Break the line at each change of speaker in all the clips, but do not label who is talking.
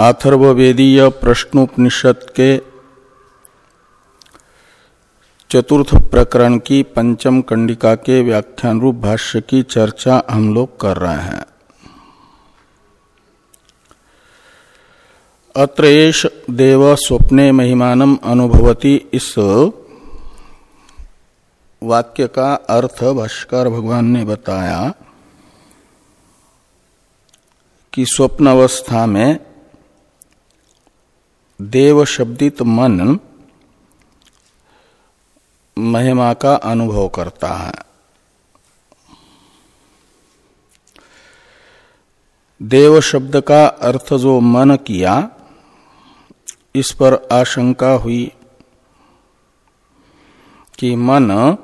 अथर्वेदीय प्रश्नोपनिषद के चतुर्थ प्रकरण की पंचम कंडिका के व्याख्यान रूप भाष्य की चर्चा हम लोग कर रहे हैं। अत्रेश देव स्वप्ने महिमानम अनुभवती इस वाक्य का अर्थ भाष्कर भगवान ने बताया कि स्वप्न अवस्था में देव शब्दित मन महिमा का अनुभव करता है। देव शब्द का अर्थ जो मन किया, इस पर आशंका हुई कि मन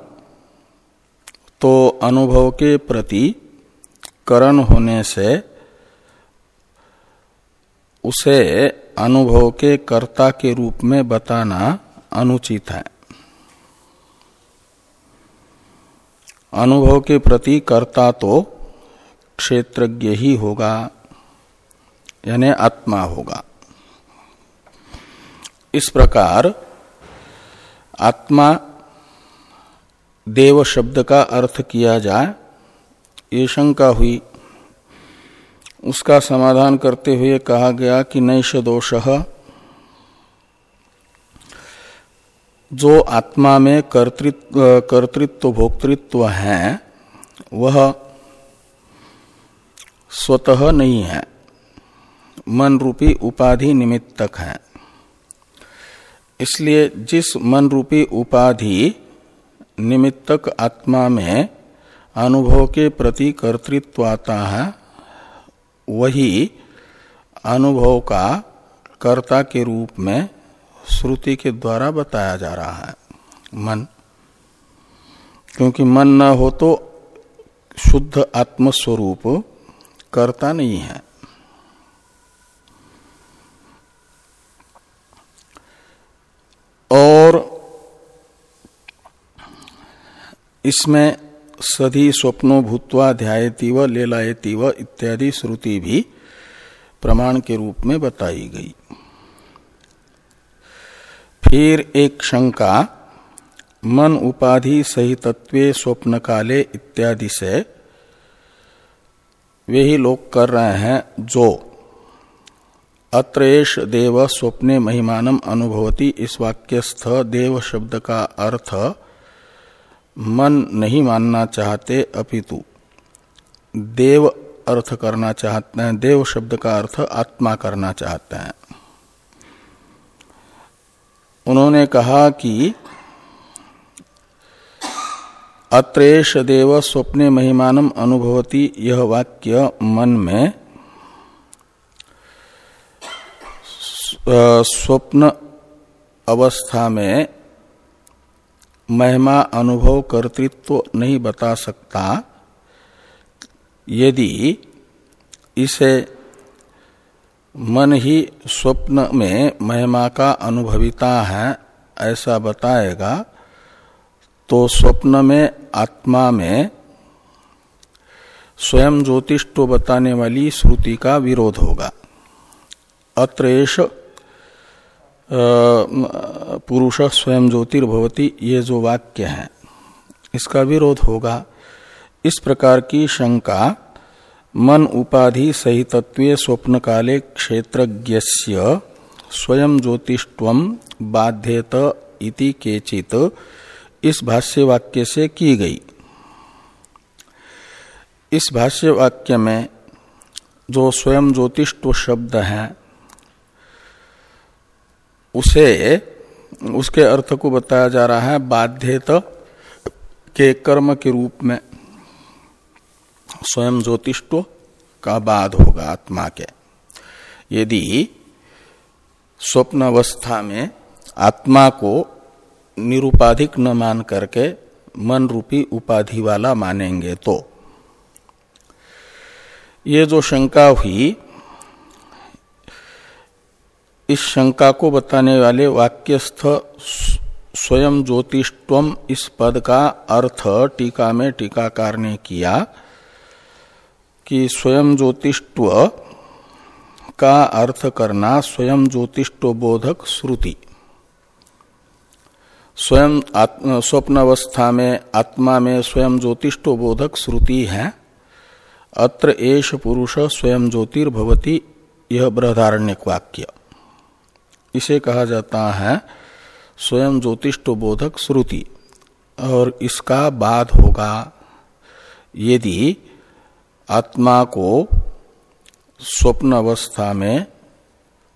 तो अनुभव के प्रति करण होने से उसे अनुभव के कर्ता के रूप में बताना अनुचित है। अनुभव के प्रति कर्ता तो क्षेत्रज्ञ ही होगा, यानी आत्मा होगा। इस प्रकार आत्मा देव शब्द का अर्थ किया जाए, ये शंका हुई। उसका समाधान करते हुए कहा गया कि नैश दोष जो आत्मा में कर्तृत्व कर्तृत्व, भोक्तृत्व है, वह स्वतः नहीं है। मन रूपी उपाधि निमित्तक है। इसलिए जिस मन रूपी उपाधि निमित्तक आत्मा में अनुभव के प्रति कर्तृत्व आता है वही अनुभव का कर्ता के रूप में श्रुति के द्वारा बताया जा रहा है। मन। क्योंकि मन न हो तो शुद्ध आत्मस्वरूप कर्ता नहीं है। और इसमें सधी स्वप्नो भूतवा ध्यायती व लेलायती व इत्यादि श्रुति भी प्रमाण के रूप में बताई गई। फिर एक शंका, मन उपाधि सहितत्व स्वप्न काले इत्यादि से वे ही लोग कर रहे हैं जो अत्रेश देव स्वप्ने महिमानम अनुभवती इस वाक्यस्थ देव शब्द का अर्थ मन नहीं मानना चाहते, अपितु। देव अर्थ करना चाहते हैं, देव शब्द का अर्थ आत्मा करना चाहते हैं। उन्होंने कहा कि अत्रेश देव स्वप्ने महिमानम अनुभवती, यह वाक्य मन में स्वप्न अवस्था में महिमा अनुभव कर्तृत्व नहीं बता सकता। यदि इसे मन ही स्वप्न में महिमा का अनुभविता है, ऐसा बताएगा तो स्वप्न में, आत्मा में स्वयं ज्योतिष बताने वाली श्रुति का विरोध होगा। अत्रेश पुरुष स्वयं ज्योतिर्भवती, ये जो वाक्य है, इसका विरोध होगा। इस प्रकार की शंका मन उपाधि सहितत्व स्वप्न काले क्षेत्रज्ञ स्वयं ज्योतिष्व बाध्यत इति केचित इस भाष्य वाक्य से की गई। इस भाष्य वाक्य में जो स्वयं ज्योतिष्व शब्द है उसे, उसके अर्थ को बताया जा रहा है बाध्यत के कर्म के रूप में स्वयं ज्योतिष्व का बाद होगा आत्मा के। यदि स्वप्न अवस्था में आत्मा को निरुपाधिक न मान करके मन रूपी उपाधि वाला मानेंगे तो ये जो शंका हुई इस शंका को बताने वाले वाक्यस्थ स्वयं ज्योतिष्व इस पद का अर्थ टीका में टीकाकार ने किया कि स्वयं ज्योतिष्व का अर्थ करना स्वयं ज्योतिष्टो बोधक श्रुति। स्वयं स्वप्न अवस्था में, आत्मा में स्वयं ज्योतिष्टो बोधक श्रुति है। अत्र एश पुरुष स्वयं ज्योतिर्भवती, यह बृहदारण्य वाक्य। इसे कहा जाता है स्वयं ज्योतिष्टो बोधक श्रुति। और इसका बाद होगा, यदि आत्मा को स्वप्न अवस्था में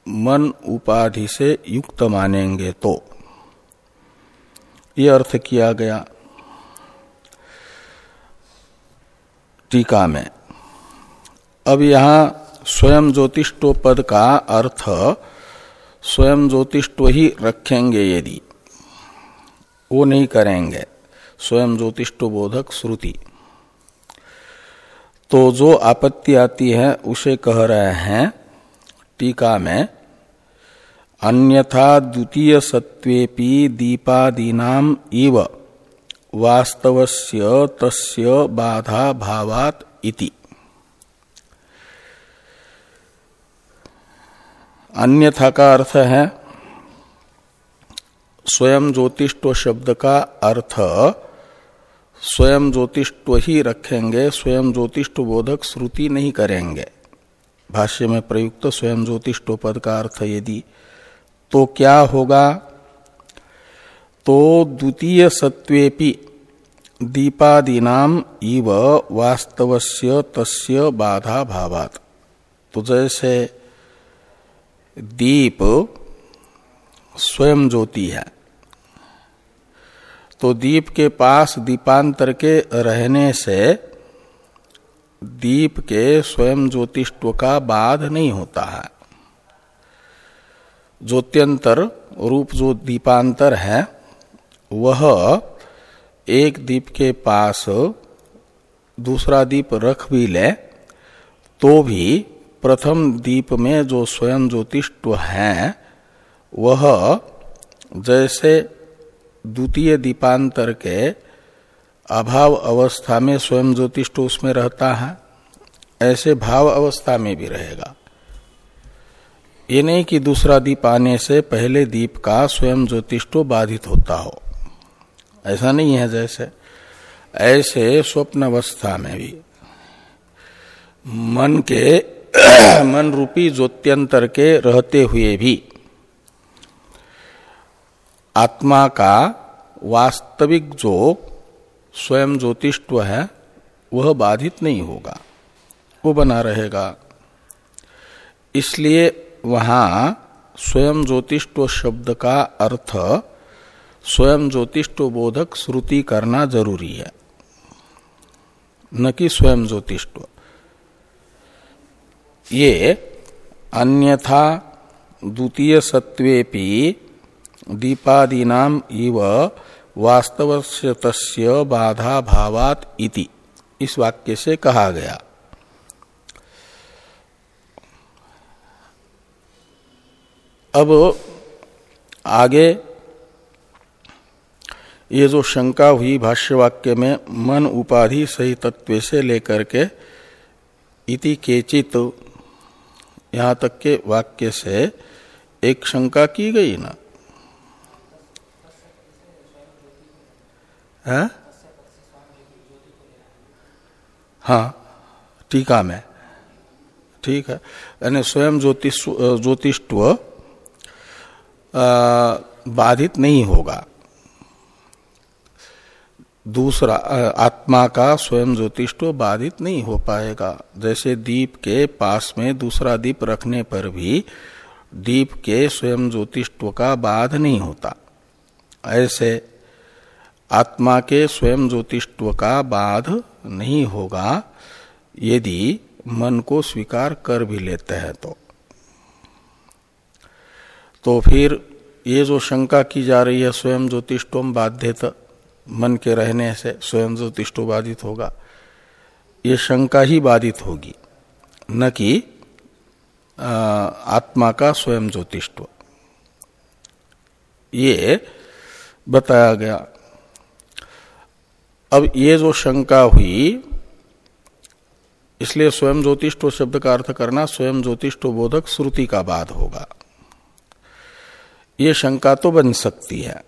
मन उपाधि से युक्त मानेंगे तो। ये अर्थ किया गया टीका में। अब यहाँ स्वयं ज्योतिष्टो पद का अर्थ स्वयं ज्योतिष्टो ही रखेंगे यदि। वो नहीं करेंगे। स्वयं ज्योतिष्टो बोधक श्रुति। तो जो आपत्ति आती है, उसे कह रहे हैं, टीका में, अन्यथा द्वितीय सत्वेपि दीपादीनाम इव, वास्तवस्य तस्य बाधा भावात इति। अन्यथा का अर्थ है, स्वयं ज्योतिष्ट शब्द का अर्थ, स्वयं ज्योतिष्व ही रखेंगे, स्वयं ज्योतिष्व बोधक श्रुति नहीं करेंगे। भाष्य में प्रयुक्त स्वयं ज्योतिष्व पद का अर्थ यदि तो क्या होगा? तो द्वितीय सत्वेपि दीपादीनाम इव वास्तवस्य तस्य बाधा भावात। तो जैसे दीप स्वयं ज्योति है। तो दीप के पास दीपांतर के रहने से दीप के स्वयं ज्योतिष्व का बाध नहीं होता है। ज्योत्यंतर रूप जो दीपांतर है, वह एक दीप के पास दूसरा दीप रख भी ले तो भी प्रथम दीप में जो स्वयं ज्योतिष्व है, वह जैसे द्वितीय दीपांतर के अभाव अवस्था में स्वयं ज्योतिष्ट उसमें रहता है, ऐसे भाव अवस्था में भी रहेगा। ये नहीं कि दूसरा दीप आने से पहले दीप का स्वयं ज्योतिष्टो बाधित होता हो। ऐसा नहीं है जैसे, ऐसे स्वप्न अवस्था में भी। मन के मन रूपी ज्योत्यंतर के रहते हुए भी आत्मा का वास्तविक जो स्वयं ज्योतिष्व है, वह बाधित नहीं होगा। वो बना रहेगा। इसलिए वहाँ स्वयं ज्योतिष्व शब्द का अर्थ स्वयं ज्योतिष्व बोधक श्रुति करना ज़रूरी है। न कि स्वयं ज्योतिष्व। ये अन्यथा द्वितीय सत्वेपि दीपादीनाम इव वास्तव तस्य बाधा भावात इति इस वाक्य से कहा गया। अब आगे ये जो शंका हुई भाष्य वाक्य में, मन उपाधि सही तत्व से लेकर के इति केचित यहाँ तक के वाक्य से एक शंका की गई ना? है? हाँ टीका में। ठीक है। यानी स्वयं ज्योतिष ज्योतिष्व बाधित नहीं होगा। दूसरा आत्मा का स्वयं ज्योतिष्व बाधित नहीं हो पाएगा। जैसे दीप के पास में दूसरा दीप रखने पर भी दीप के स्वयं ज्योतिष्व का बाध नहीं होता। ऐसे आत्मा के स्वयं ज्योतिष्व का बाध नहीं होगा, यदि मन को स्वीकार कर भी लेते हैं तो। तो फिर ये जो शंका की जा रही है, स्वयं ज्योतिष्टोम बाध्यत मन के रहने से स्वयं ज्योतिष्टो बाधित होगा, ये शंका ही बाधित होगी। न कि आत्मा का स्वयं ज्योतिष्व ये बताया गया। अब ये जो शंका हुई, इसलिए स्वयं ज्योतिष्ट शब्द का अर्थ करना, स्वयं ज्योतिष्ट बोधक श्रुति का बाद होगा। ये शंका तो बन सकती है।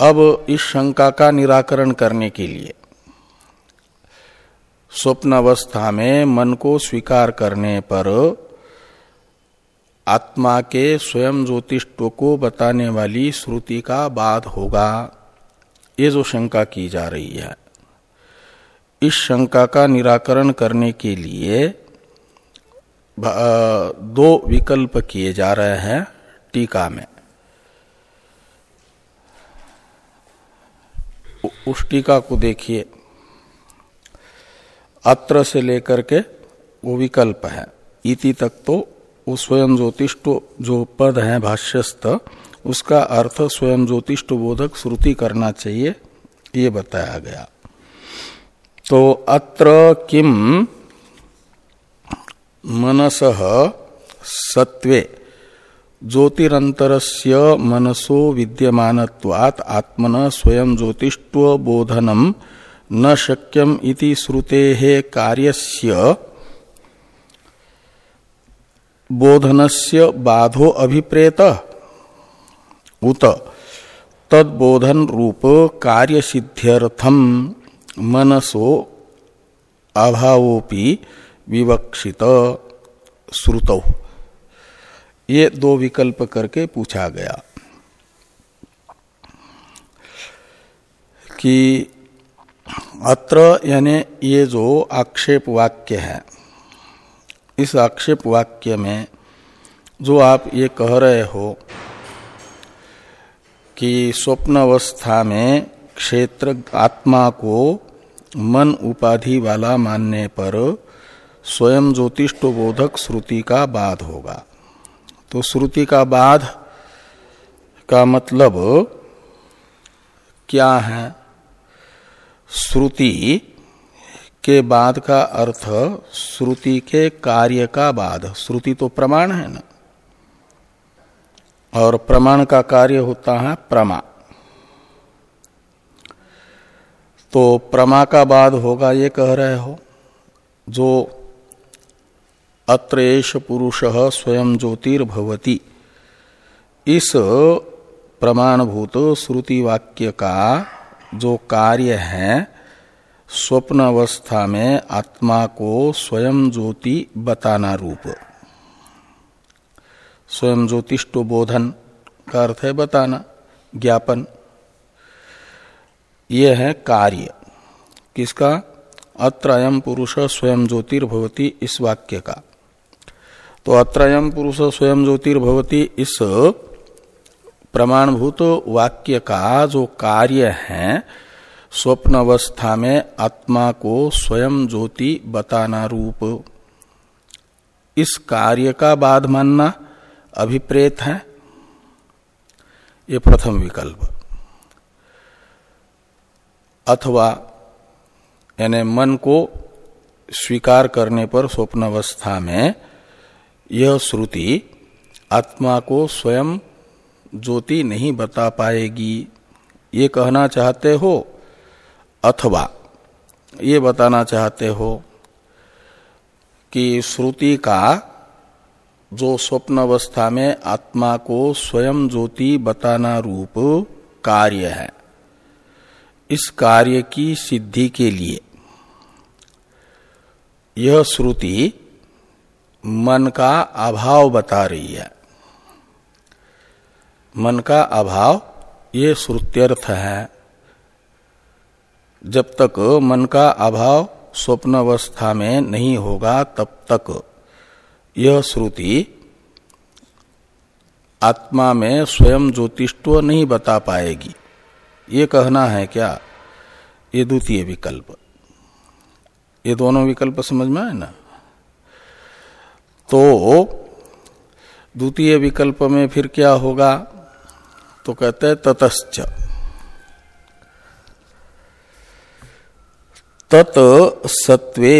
अब इस शंका का निराकरण करने के लिए। स्वप्न अवस्था में मन को स्वीकार करने पर आत्मा के स्वयं ज्योतिष्ट को बताने वाली श्रुति का बाध होगा। ये जो शंका की जा रही है, इस शंका का निराकरण करने के लिए दो विकल्प किए जा रहे हैं टीका में। उस टीका को देखिए। अत्र से लेकर के वो विकल्प है। इति तक तो वो स्वयं ज्योतिष्ट जो पद है भाष्यस्त उसका अर्थ स्वयं ज्योतिष्ट बोधक श्रुति करना चाहिए, ये बताया गया। तो अत्र किम मनस सत्वे ज्योतिरंतरस्य मनसो विद्यमानत्वात् आत्मन स्वयं ज्योतिष्व बोधनम न शक्यम इति श्रुते कार्यस्य बोधनस्य बाधो अभिप्रेत। उत तदबोधन रूप कार्य सिद्ध्यर्थम मनसो अभावोपि विवक्षित। श्रुत। ये दो विकल्प करके पूछा गया कि अत्र यानी ये जो आक्षेप वाक्य है, इस आक्षेप वाक्य में जो आप ये कह रहे हो कि स्वप्न अवस्था में क्षेत्र आत्मा को मन उपाधि वाला मानने पर स्वयं ज्योतिष्ट बोधक श्रुति का बाद होगा। तो श्रुति का बाद का मतलब क्या है? श्रुति के बाद का अर्थ श्रुति के कार्य का बाद। श्रुति तो प्रमाण है ना? और प्रमाण का कार्य होता है प्रमा। तो प्रमा का बाद होगा, ये कह रहे हो, जो अत्रेश पुरुष स्वयं ज्योतिर्भवती। इस प्रमाणभूत श्रुति वाक्य का जो कार्य है स्वप्न अवस्था में आत्मा को स्वयं ज्योति बताना रूप। स्वयं ज्योतिष्ट बोधन का अर्थ है बताना, ज्ञापन। ये है कार्य। किसका? अत्रयम पुरुष स्वयं ज्योतिर्भवती इस वाक्य का। तो अत्रयम पुरुष स्वयं ज्योतिर्भवती इस प्रमाणभूत वाक्य का जो कार्य है स्वप्न अवस्था में आत्मा को स्वयं ज्योति बताना रूप। इस कार्य का बाद मानना अभिप्रेत है। ये प्रथम विकल्प। अथवा, यानी मन को स्वीकार करने पर स्वप्न अवस्था में यह श्रुति आत्मा को स्वयं ज्योति नहीं बता पाएगी। ये कहना चाहते हो अथवा ये बताना चाहते हो कि श्रुति का जो स्वप्न अवस्था में आत्मा को स्वयं ज्योति बताना रूप कार्य है, इस कार्य की सिद्धि के लिए। यह श्रुति मन का अभाव बता रही है। मन का अभाव, ये श्रुत्यर्थ है। जब तक मन का अभाव स्वप्न अवस्था में नहीं होगा, तब तक यह श्रुति आत्मा में स्वयं ज्योतिष्व नहीं बता पाएगी। ये कहना है क्या? ये द्वितीय विकल्प। ये दोनों विकल्प समझ में आए ना? तो द्वितीय विकल्प में फिर क्या होगा? तो कहते हैं ततश्च। तत् सत्वे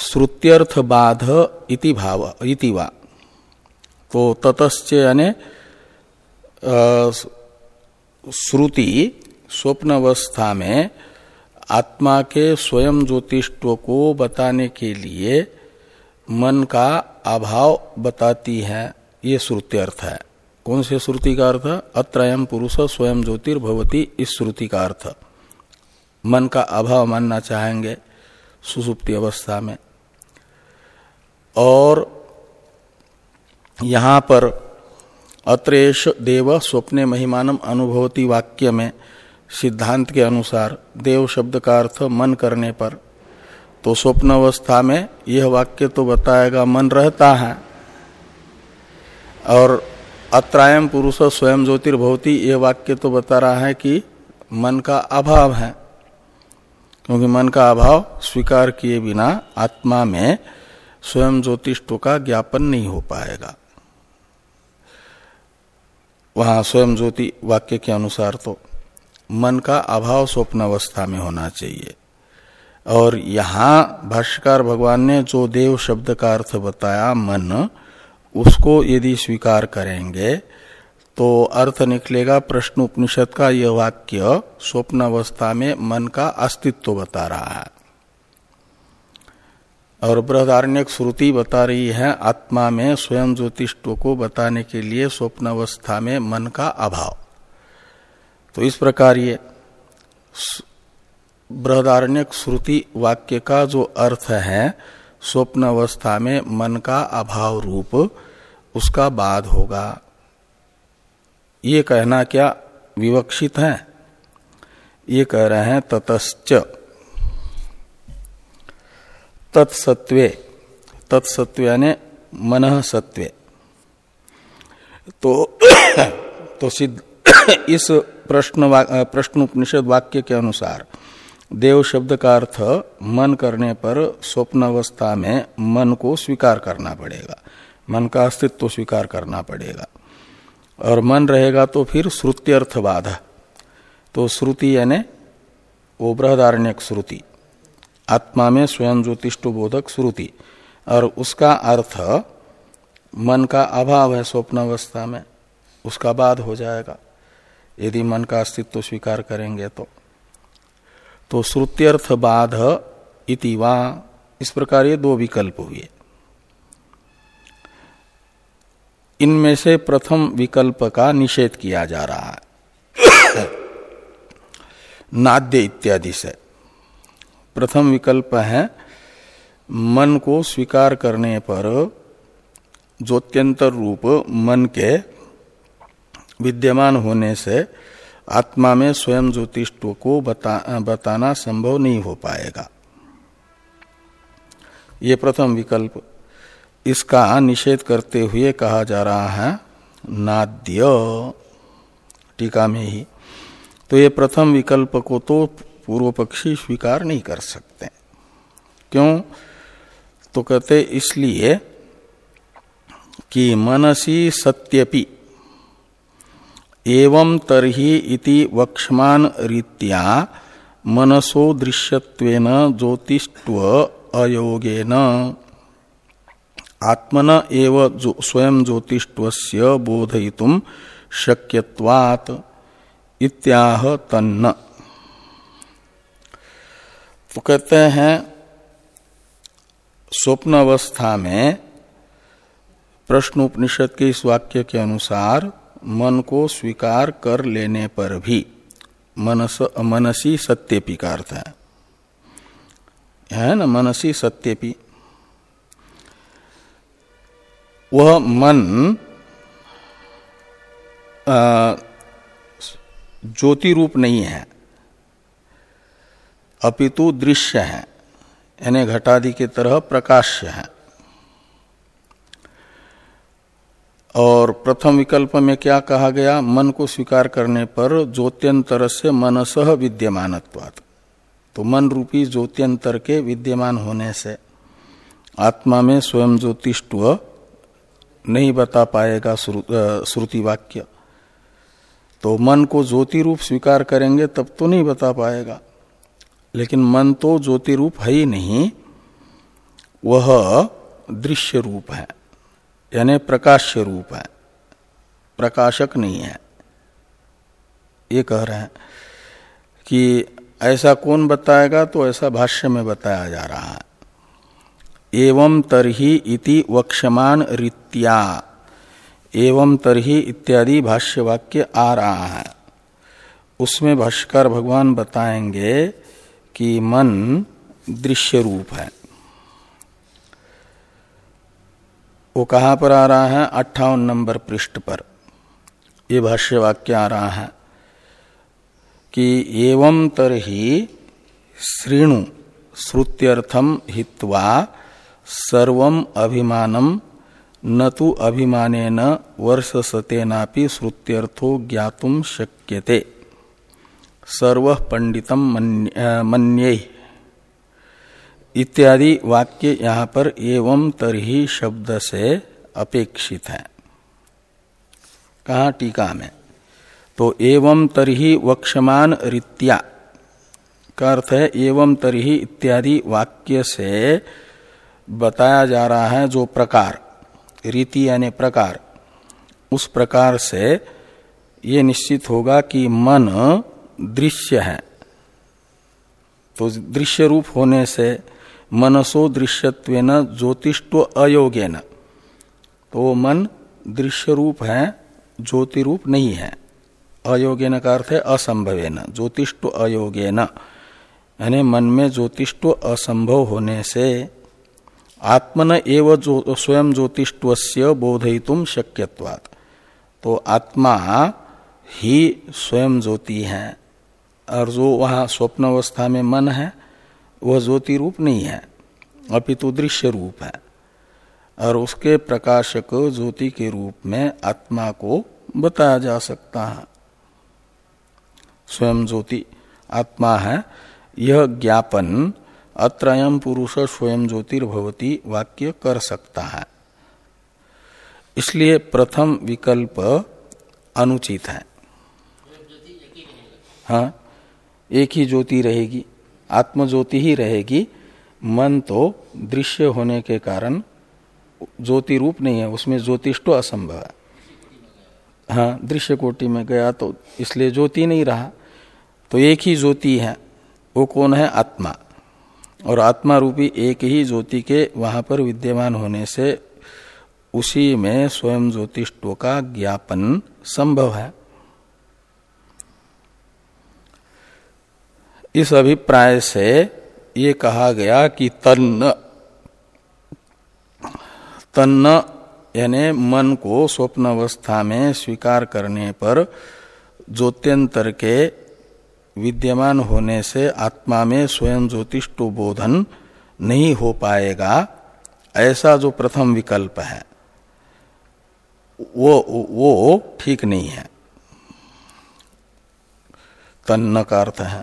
श्रुत्यर्थ बाध इति भाव, इति वा। तो ततश्च यानी श्रुति स्वप्न अवस्था में आत्मा के स्वयं ज्योतिष्व को बताने के लिए मन का अभाव बताती है, ये श्रुति अर्थ है। कौन से श्रुति का अर्थ? अत्रयम पुरुष स्वयं ज्योतिर्भवती, इस श्रुति का अर्थ। मन का अभाव मानना चाहेंगे सुसुप्ति अवस्था में। और यहाँ पर अत्रेश देव स्वप्ने महिमानम अनुभवती वाक्य में सिद्धांत के अनुसार देव शब्द का अर्थ मन करने पर तो स्वप्न अवस्था में यह वाक्य तो बताएगा, मन रहता है। और अत्रायम पुरुष स्वयं ज्योतिर्भवती, यह वाक्य तो बता रहा है कि मन का अभाव है। क्योंकि मन का अभाव स्वीकार किए बिना आत्मा में स्वयं ज्योतिष्ट का ज्ञापन नहीं हो पाएगा। वहाँ स्वयं ज्योति वाक्य के अनुसार तो मन का अभाव स्वप्न अवस्था में होना चाहिए। और यहाँ भाष्यकार भगवान ने जो देव शब्द का अर्थ बताया मन, उसको यदि स्वीकार करेंगे तो अर्थ निकलेगा प्रश्न उपनिषद का यह वाक्य स्वप्न अवस्था में मन का अस्तित्व बता रहा है। और बृहदारण्यक श्रुति बता रही है, आत्मा में स्वयं ज्योतिष्व को बताने के लिए स्वप्न अवस्था में मन का अभाव। तो इस प्रकार ये बृहदारण्यक श्रुति वाक्य का जो अर्थ है स्वप्न अवस्था में मन का अभाव रूप, उसका बाद होगा। ये कहना क्या विवक्षित है? ये कह रहे हैं ततश्च। तत्सत्वे तत्सत्व यानी मन सत्वे तो तो सिद्ध इस प्रश्न प्रश्न उपनिषद वाक्य के अनुसार देव शब्द का अर्थ मन करने पर स्वप्न अवस्था में मन को स्वीकार करना पड़ेगा। मन का अस्तित्व स्वीकार करना पड़ेगा। और मन रहेगा तो फिर श्रुत्यर्थवाद तो श्रुति यानी वो बृहदारण्यक श्रुति। आत्मा में स्वयं ज्योतिष्ट बोधक श्रुति। और उसका अर्थ मन का अभाव है स्वप्न अवस्था में। उसका बाद हो जाएगा। यदि मन का अस्तित्व स्वीकार करेंगे तो। तो श्रुत्यर्थ बाध इति वा। इस प्रकार ये दो विकल्प हुए। इनमें से प्रथम विकल्प का निषेध किया जा रहा है। नाद्य इत्यादि से। प्रथम विकल्प है, मन को स्वीकार करने पर ज्योत्यंतर रूप मन के विद्यमान होने से आत्मा में स्वयं ज्योतिष्व को बता, बताना संभव नहीं हो पाएगा। ये प्रथम विकल्प। इसका निषेध करते हुए कहा जा रहा है नाद्य। टीका में ही। तो ये प्रथम विकल्प को तो पूर्व पक्षी स्वीकार नहीं कर सकते। क्यों? तो कहते इसलिए कि मनसी सत्यपि एवं तरही इति वक्षमान रीत्या मनसो दृश्यत्वेन ज्योतिष्व अयोगेन। आत्मन एव जो स्वयं ज्योतिष्व बोधयितुम शक्यवात इत्याह तन्न। तो कहते हैं स्वप्न अवस्था में प्रश्न उपनिषद के इस वाक्य के अनुसार मन को स्वीकार कर लेने पर भी मनस, मनसी सत्यपि का अर्थ है है ना? मनसी सत्यपि वह मन ज्योति रूप नहीं है। अपितु दृश्य है। यानी घटादि की तरह प्रकाश्य है। और प्रथम विकल्प में क्या कहा गया? मन को स्वीकार करने पर ज्योत्यंतर से मनस विद्यमान तो मन रूपी ज्योत्यंतर के विद्यमान होने से आत्मा में स्वयं ज्योतिष्व नहीं बता पाएगा श्रुति वाक्य तो मन को ज्योति रूप स्वीकार करेंगे तब तो नहीं बता पाएगा। लेकिन मन तो ज्योति रूप है ही नहीं, वह दृश्य रूप है। यानी प्रकाश्य रूप है। प्रकाशक नहीं है। ये कह रहे हैं कि ऐसा कौन बताएगा तो ऐसा भाष्य में बताया जा रहा है। एवं तरही इति वक्षमान रीत्या। एवं तरही इत्यादि भाष्य वाक्य आ रहा है। उसमें भाष्कर भगवान बताएँगे कि मन दृश्य रूप है। वो कहाँ पर आ रहा है? अट्ठावन नंबर पृष्ठ पर। ये भाष्य वाक्य आ रहा है कि एवं तरही श्रीणु श्रुत्यर्थम हित्वा सर्व अभिमानम न तो अभिमान वर्ष सतेनापि श्रुत्यर्थो ज्ञातुम शक्यते। सर्व पंडितम मन्ये। इत्यादि वाक्य यहाँ पर एवं तरही शब्द से अपेक्षित है। कहा टीका में? तो एवं तरही वक्षमान रीत्या का अर्थ है एवं तरही इत्यादि वाक्य से बताया जा रहा है जो प्रकार, रीति यानी प्रकार, उस प्रकार से ये निश्चित होगा कि मन दृश्य है। तो दृश्य रूप होने से मनसो दृश्यत्व ज्योतिष्व अयोग्य न तो मन दृश्य रूप है ज्योति रूप नहीं है। अयोग्य का अर्थ है असंभव न ज्योतिष्व अयोग्य न यानी मन में ज्योतिष्व असंभव होने से आत्मन एव जो, स्वयं ज्योतिष्व से बोधयितुम शक्यवाद तो आत्मा ही स्वयं ज्योति है और जो वहाँ स्वप्न अवस्था में मन है वह ज्योति रूप नहीं है, अपितु दृश्य रूप है। और उसके प्रकाशक ज्योति के रूप में आत्मा को बताया जा सकता है। स्वयं ज्योति आत्मा है, यह ज्ञापन अत्रयम पुरुष स्वयं ज्योतिर्भवती वाक्य कर सकता है। इसलिए प्रथम विकल्प अनुचित है। हाँ एक ही ज्योति रहेगी। आत्म ज्योति ही रहेगी। मन तो दृश्य होने के कारण ज्योति रूप नहीं है, उसमें ज्योतिष असंभव है। हाँ दृश्य कोटि में गया तो इसलिए ज्योति नहीं रहा। तो एक ही ज्योति है, वो कौन है? आत्मा। और आत्मा रूपी एक ही ज्योति के वहाँ पर विद्यमान होने से उसी में स्वयं ज्योतिष्व का ज्ञापन संभव है। इस अभिप्राय से ये कहा गया कि तन्न तन्न यानी मन को स्वप्न अवस्था में स्वीकार करने पर ज्योत्यंतर के विद्यमान होने से आत्मा में स्वयं ज्योतिष्टो बोधन नहीं हो पाएगा, ऐसा जो प्रथम विकल्प है, वो वो ठीक नहीं है। तन्न का अर्थ है।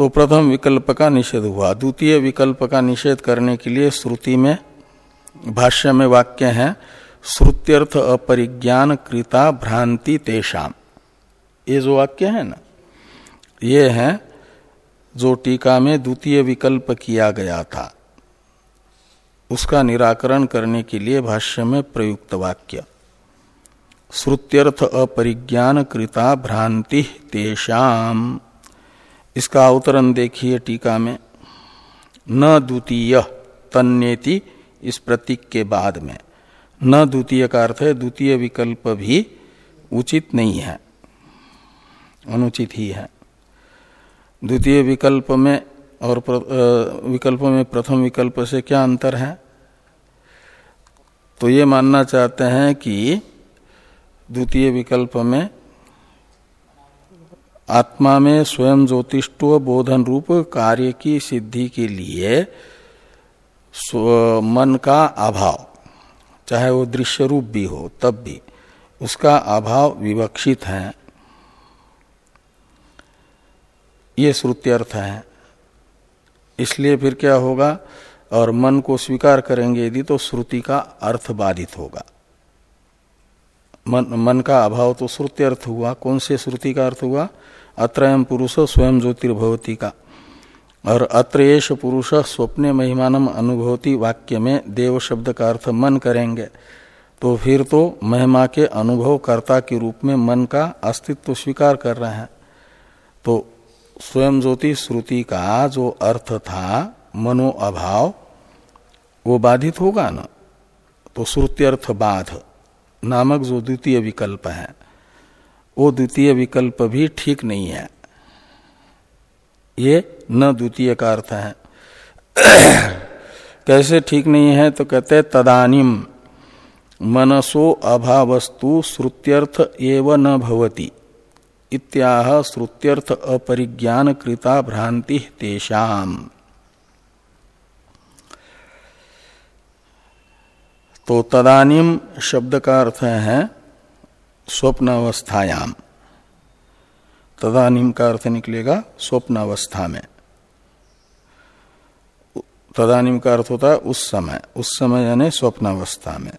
तो प्रथम विकल्प का निषेध हुआ। द्वितीय विकल्प का निषेध करने के लिए श्रुति में, भाष्य में वाक्य है, श्रुत्यर्थ अपरिज्ञान कृता भ्रांति तेषाम। ये जो वाक्य है ना, ये है जो टीका में द्वितीय विकल्प किया गया था। उसका निराकरण करने के लिए भाष्य में प्रयुक्त वाक्य, श्रुत्यर्थ अपरिज्ञान कृता भ्रांति तेषाम। इसका अवतरण देखिए टीका में। न द्वितीय तन्यति इस प्रतीक के बाद में। न द्वितीय का अर्थ है द्वितीय विकल्प भी उचित नहीं है अनुचित ही है। द्वितीय विकल्प में और प्र, आ, विकल्प में प्रथम विकल्प से क्या अंतर है? तो ये मानना चाहते हैं कि द्वितीय विकल्प में आत्मा में स्वयं ज्योतिष्व बोधन रूप कार्य की सिद्धि के लिए मन का अभाव, चाहे वो दृश्य रूप भी हो, तब भी उसका अभाव विवक्षित है। ये श्रुत्यर्थ है। इसलिए फिर क्या होगा? और मन को स्वीकार करेंगे यदि तो श्रुति का अर्थ बाधित होगा। मन मन का अभाव तो श्रुत्यर्थ हुआ। कौन से श्रुति का अर्थ हुआ? अत्रयम पुरुष स्वयं ज्योतिर्भवती का। और अत्र पुरुष स्वप्ने महिमानम अनुभवती वाक्य में, देव शब्द का अर्थ मन करेंगे। तो फिर तो महिमा के अनुभव कर्ता के रूप में मन का अस्तित्व स्वीकार कर रहे हैं। तो स्वयं ज्योति श्रुति का जो अर्थ था, मनो अभाव, वो बाधित होगा ना? तो श्रुत्यर्थ बाध, नामक जो द्वितीय विकल्प है। वो द्वितीय विकल्प भी ठीक नहीं है। ये न द्वितीय का अर्थ है। कैसे ठीक नहीं है तो कहते तदानिम। मनसो अभावस्तु श्रुत्यर्थ एव न भवती। इत्याह श्रुत्यर्थ अपरिज्ञान कृता भ्रांति तेषाम। तो तदानिम शब्द का अर्थ है स्वप्न अवस्थायाम तदानिम का अर्थ निकलेगा स्वप्न अवस्था में। तदानिम का अर्थ होता है उस समय। उस समय यानी स्वप्न अवस्था में।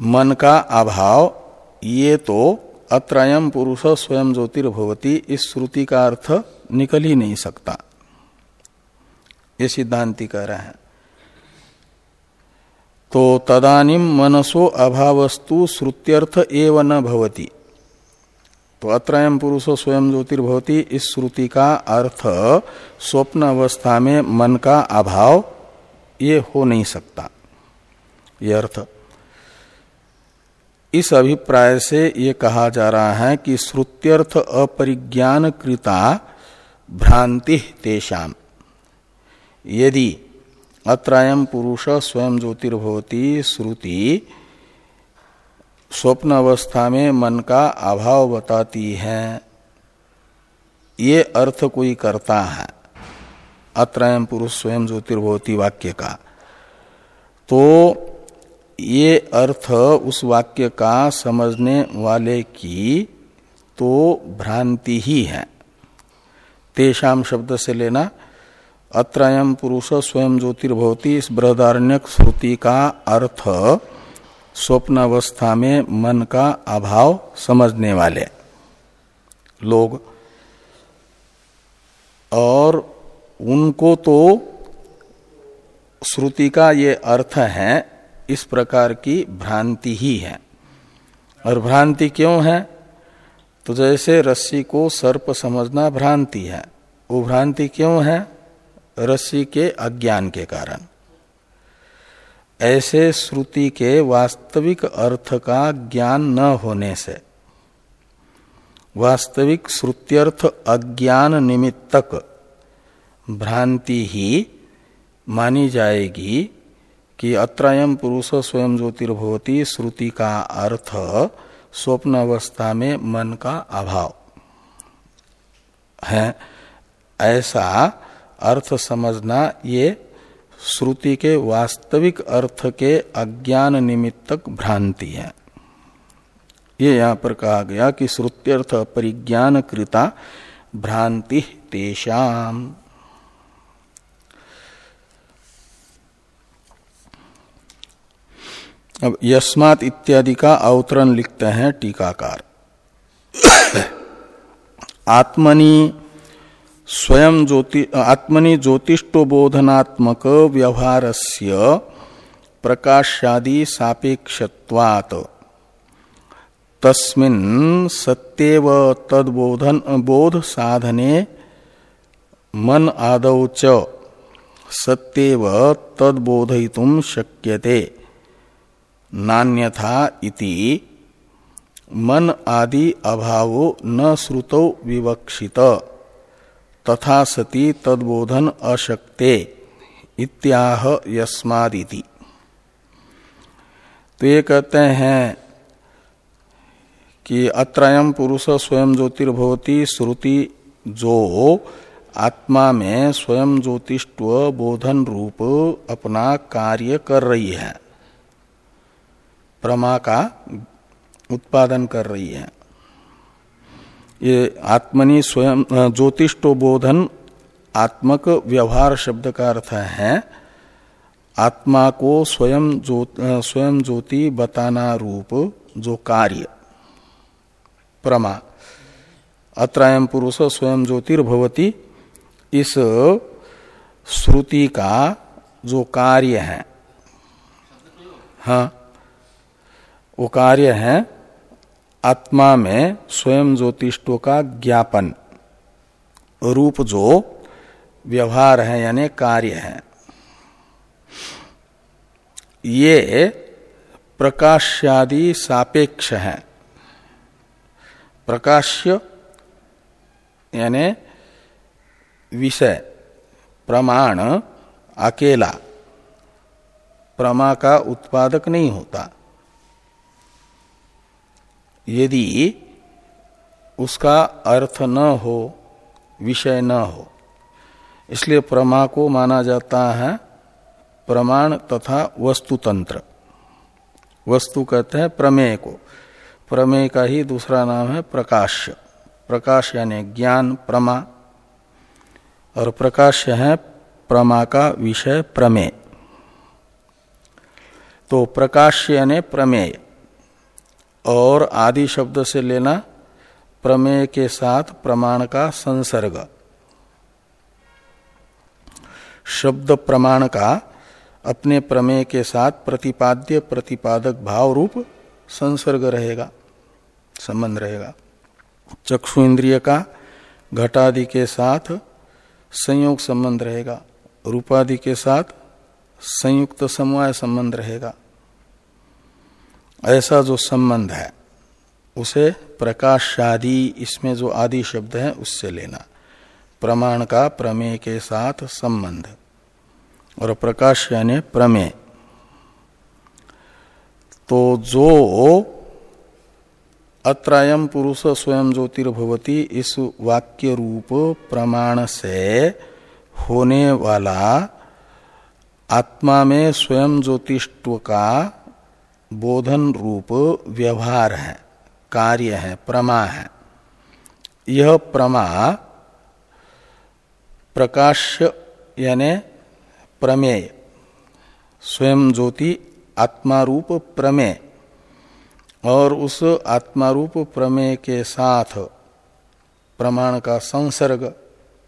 मन का अभाव, ये तो अत्रयम पुरुष स्वयं ज्योतिर्भवती इस श्रुति का अर्थ निकल ही नहीं सकता। ये सिद्धांति कह रहे हैं। तो तदानिम मनसो अभावस्तु श्रुत्यर्थ एव न भवती। तो अत्रयम पुरुष स्वयं ज्योतिर्भवती, इस श्रुति का अर्थ स्वप्न अवस्था में मन का अभाव ये हो नहीं सकता। ये अर्थ। इस अभिप्राय से ये कहा जा रहा है कि श्रुत्यर्थ अपरिज्ञान कृता भ्रांति तेषाम। यदि अत्रायम पुरुष स्वयं ज्योतिर्भवती श्रुति। स्वप्न अवस्था में मन का अभाव बताती है। ये अर्थ कोई करता है। अत्रायम पुरुष स्वयं ज्योतिर्भवती वाक्य का। तो ये अर्थ उस वाक्य का समझने वाले की तो भ्रांति ही है। तेषाम शब्द से लेना अत्रयम पुरुष स्वयं ज्योतिर्भवती इस बृहदारण्यक श्रुति का अर्थ स्वप्नावस्था में मन का अभाव समझने वाले। लोग और उनको तो श्रुति का ये अर्थ है, इस प्रकार की भ्रांति ही है। और भ्रांति क्यों है? तो जैसे रस्सी को सर्प समझना भ्रांति है। वो भ्रांति क्यों है? रस्सी के अज्ञान के कारण। ऐसे श्रुति के वास्तविक अर्थ का ज्ञान न होने से, वास्तविक श्रुत्यर्थ अज्ञान निमित्तक भ्रांति ही मानी जाएगी कि अत्रयम पुरुष स्वयं ज्योतिर्भवती श्रुति का अर्थ स्वप्न अवस्था में मन का अभाव है। ऐसा अर्थ समझना ये श्रुति के वास्तविक अर्थ के अज्ञान निमित्तक भ्रांति है। ये यहाँ पर कहा गया कि श्रुत्यर्थ परिज्ञान कृता भ्रांति तेषाम। अब यस्मात इत्यादि का अवतरण लिखते हैं टीकाकार। आत्मनि स्वयं ज्योति, आत्मनि ज्योतिष्टो बोधनात्मक व्यवहार से प्रकाशादि सापेक्षत्वात्। तस्मिन् सत्यव तदबोधन बोध साधने मन आदौ च सत्यव तदबोधयितुम शक्यते। नान्यथा इति मन आदि अभावो न श्रुतौ विवक्षित। तथा सती तद्बोधन अशक्ते इत्याह यस्मादिति। तो ये कहते हैं कि अत्रयम पुरुष स्वयं ज्योतिर्भवती श्रुति जो आत्मा में स्वयं ज्योतिष्व बोधन रूप अपना कार्य कर रही है, प्रमा का उत्पादन कर रही है। ये आत्मनि स्वयं ज्योतिष्टो बोधन आत्मक व्यवहार शब्द का अर्थ है आत्मा को स्वयं जो, स्वयं ज्योति बताना रूप जो कार्य प्रमा अत्रायम पुरुष स्वयं ज्योतिर्भवती इस श्रुति का जो कार्य है हाँ वो कार्य है आत्मा में स्वयं ज्योतिष्टो का ज्ञापन। रूप जो व्यवहार है यानी कार्य है। ये प्रकाश्यादि सापेक्ष है। प्रकाश्य यानी विषय, प्रमाण, अकेला। प्रमा का उत्पादक नहीं होता। यदि उसका अर्थ न हो, विषय न हो, इसलिए प्रमा को माना जाता है प्रमाण तथा वस्तुतंत्र। वस्तु कहते हैं प्रमेय को। प्रमेय का ही दूसरा नाम है प्रकाश। प्रकाश यानी ज्ञान, प्रमा। और प्रकाश है प्रमा का विषय प्रमेय। तो प्रकाश यानी प्रमेय। और आदि शब्द से लेना प्रमेय के साथ प्रमाण का संसर्ग। शब्द प्रमाण का अपने प्रमेय के साथ प्रतिपाद्य प्रतिपादक भाव रूप संसर्ग रहेगा, संबंध रहेगा। चक्षु इंद्रिय का घटादि के साथ संयोग संबंध रहेगा, रूपादि के साथ संयुक्त समवाय संबंध रहेगा। ऐसा जो संबंध है, उसे प्रकाशादि, इसमें जो आदि शब्द है, उससे लेना। प्रमाण का प्रमेय के साथ संबंध। और प्रकाश यानी प्रमेय। तो जो अत्रायम पुरुष स्वयं ज्योतिर्भवती, इस वाक्य रूप प्रमाण से होने वाला आत्मा में स्वयं ज्योतिष्व का बोधन रूप व्यवहार है, कार्य है, प्रमा है। यह प्रमा प्रकाश्य यानी प्रमेय, स्वयं ज्योति आत्मारूप प्रमेय और उस आत्मारूप प्रमेय के साथ प्रमाण का संसर्ग,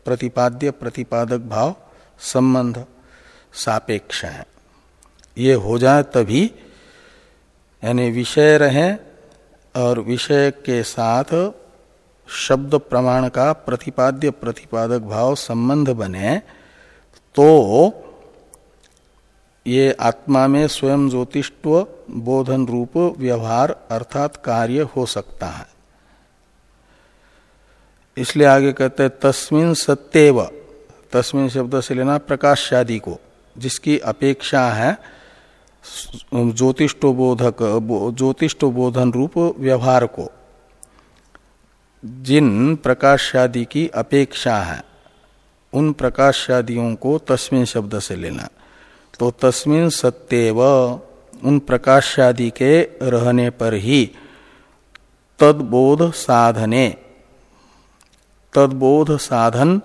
प्रतिपाद्य, प्रतिपादक भाव, संबंध सापेक्ष है। ये हो जाए तभी यानी विषय रहे और विषय के साथ शब्द प्रमाण का प्रतिपाद्य प्रतिपादक भाव संबंध बने तो ये आत्मा में स्वयं ज्योतिष्व बोधन रूप व्यवहार अर्थात कार्य हो सकता है। इसलिए आगे कहते हैं, तस्मिन सत्यव, तस्मिन शब्द से लेना प्रकाशादि को, जिसकी अपेक्षा है ज्योतिष्टो बोधक ज्योतिष्टो बोधन रूप व्यवहार को जिन प्रकाशादि की अपेक्षा है, उन प्रकाशादियों को तस्मिन शब्द से लेना। तो तस्मिन सत्यव, उन प्रकाशादि के रहने पर ही तदबोध साधने। तदबोध साधन,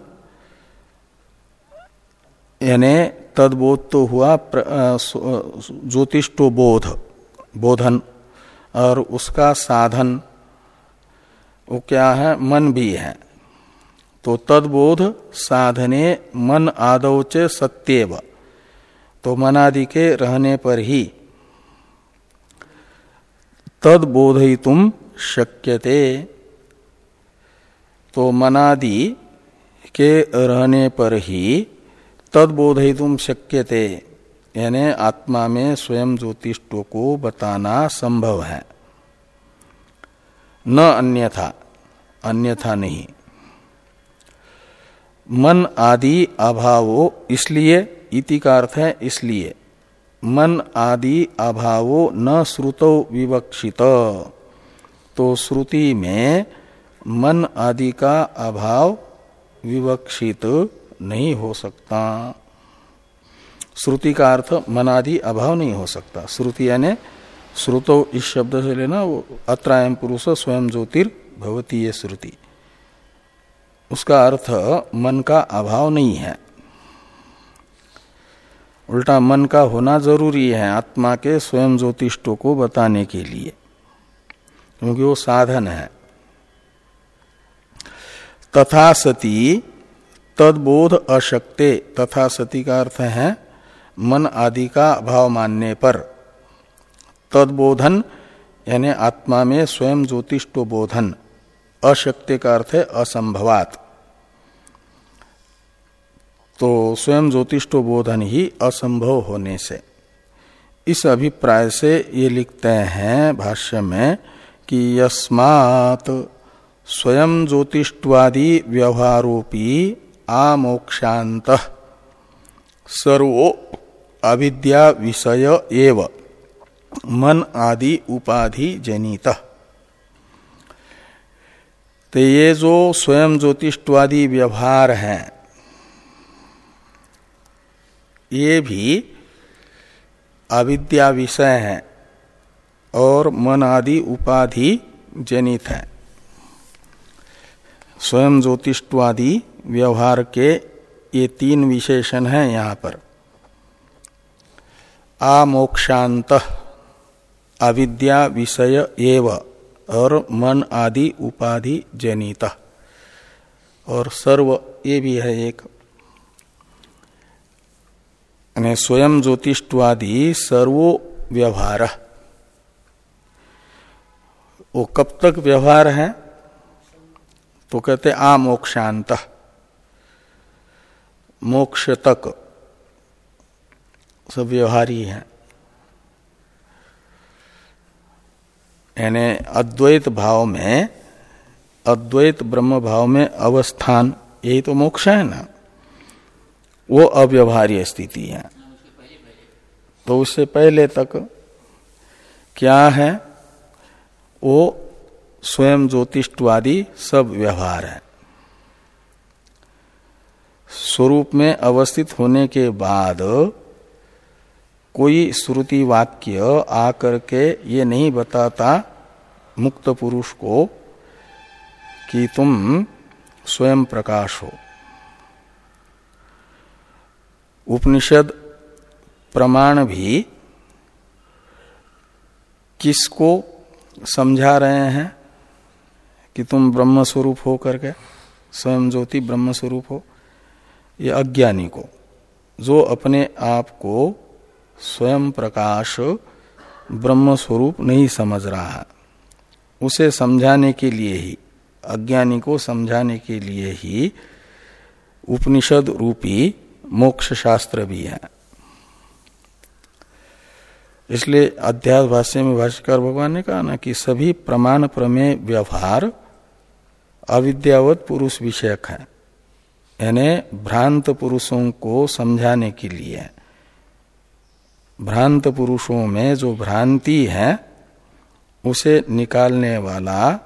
यानी तदबोध तो हुआ ज्योतिष्टो बोध, बोधन, और उसका साधन, वो क्या है? मन भी है। तो तदबोध साधने मन आदौचे सत्यव। तो मनादि के रहने पर ही तद बोधयितुम शक्यते। तो मनादि के रहने पर ही तद बोधयितुम शक्यते। यानी आत्मा में स्वयं ज्योतिष्टो को बताना संभव है। न अन्यथा अन्यथा नहीं। मन आदि अभावो इसलिए, इति का अर्थ है इसलिए। मन आदि अभावो न श्रुतो विवक्षित। तो श्रुति में मन आदि का अभाव विवक्षित। नहीं हो सकता। श्रुति का अर्थ मनादि अभाव नहीं हो सकता। श्रुति यानी श्रुतो इस शब्द से लेना वो अत्रायम पुरुष स्वयं ज्योतिर भवती ये श्रुति। उसका अर्थ मन का अभाव नहीं है। उल्टा मन का होना ज़रूरी है आत्मा के स्वयं ज्योतिष्टों को बताने के लिए, क्योंकि वो साधन है। तथा सती तदबोध अशक्ते तथा सती का अर्थ है मन आदि का अभाव मानने पर। तदबोधन, यानी आत्मा में स्वयं ज्योतिष्टो बोधन, अशक्ति का अर्थ है असंभवात। तो स्वयं ज्योतिष्टो बोधन ही असंभव होने से। इस अभिप्राय से ये लिखते हैं भाष्य में कि यस्मात स्वयं ज्योतिष्वादि व्यवहारोपी आमोक्षांत सर्वो अविद्या विषय एव। मन आदि उपाधि जनित। तो ये जो स्वयं ज्योतिष्वादी व्यवहार हैं, ये भी अविद्या विषय है और मन आदि उपाधि जनित है। स्वयं ज्योतिष्वादी व्यवहार के ये तीन विशेषण हैं यहाँ पर। आमोक्षांत, अविद्या विषय एव, और मन आदि उपाधि जनित। और सर्व ये भी है एक। स्वयं ज्योतिष्वादी सर्वो व्यवहार। वो कब तक व्यवहार है? तो कहते आ मोक्षांत मोक्ष तक। सब व्यवहारी है। यानी अद्वैत भाव में, अद्वैत ब्रह्म भाव में अवस्थान, यही तो मोक्ष है ना? वो अव्यवहार्य स्थिति है। तो उससे पहले तक क्या है? वो स्वयं ज्योतिषवादी सब व्यवहार है। स्वरूप में अवस्थित होने के बाद कोई श्रुति वाक्य आकर के ये नहीं बताता मुक्त पुरुष को कि तुम स्वयं प्रकाश हो। उपनिषद प्रमाण भी किसको समझा रहे हैं कि तुम ब्रह्म स्वरूप हो करके स्वयं ज्योति ब्रह्म स्वरूप हो? ये अज्ञानी को, जो अपने आप को स्वयं प्रकाश ब्रह्म स्वरूप नहीं समझ रहा है। उसे समझाने के लिए ही, अज्ञानी को समझाने के लिए ही उपनिषद रूपी मोक्ष शास्त्र भी है। इसलिए अध्यास भाष्य में भाष्यकार भगवान ने कहा ना कि सभी प्रमाण प्रमेय व्यवहार अविद्यावत पुरुष विषयक है। यानी भ्रांत पुरुषों को समझाने के लिए। भ्रांत पुरुषों में जो भ्रांति है, उसे निकालने वाला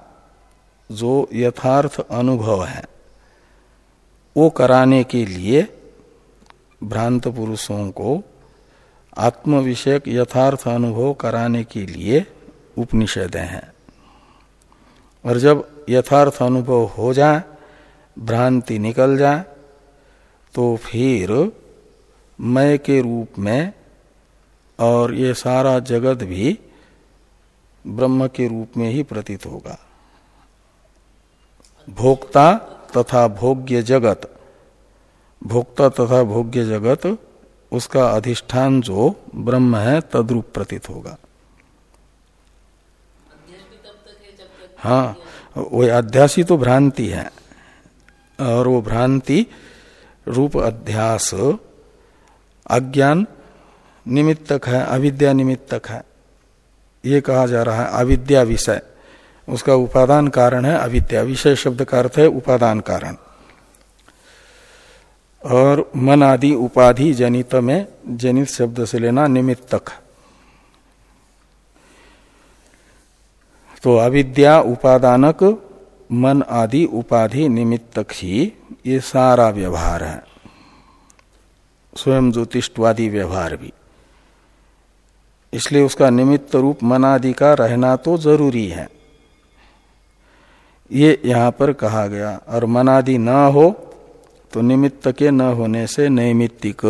जो यथार्थ अनुभव है, वो कराने के लिए भ्रांत पुरुषों को आत्म विषयक यथार्थ अनुभव कराने के लिए उपनिषद हैं। और जब यथार्थ अनुभव हो जाए भ्रांति निकल जाए तो फिर मय के रूप में और ये सारा जगत भी ब्रह्म के रूप में ही प्रतीत होगा। भोक्ता तथा भोग्य जगत, भोक्ता तथा भोग्य जगत, उसका अधिष्ठान जो ब्रह्म है, तद्रूप प्रतीत होगा। हाँ वो अध्यासी तो भ्रांति है। और वो भ्रांति रूप अध्यास। अज्ञान निमित्तक है, अविद्या निमित्तक है। ये कहा जा रहा है, अविद्या विषय। उसका उपादान कारण है अविद्या। विषय शब्द का अर्थ है उपादान कारण। और मन आदि उपाधि जनित में जनित शब्द से लेना निमित्तक। तो अविद्या उपादानक मन आदि उपाधि निमित्तक ही ये सारा व्यवहार है। स्वयं ज्योतिषवादी व्यवहार भी। इसलिए उसका निमित्त रूप मन आदि का रहना तो ज़रूरी है। ये यहाँ पर कहा गया और मनादि न हो तो निमित्त के न होने से नैमित्तिक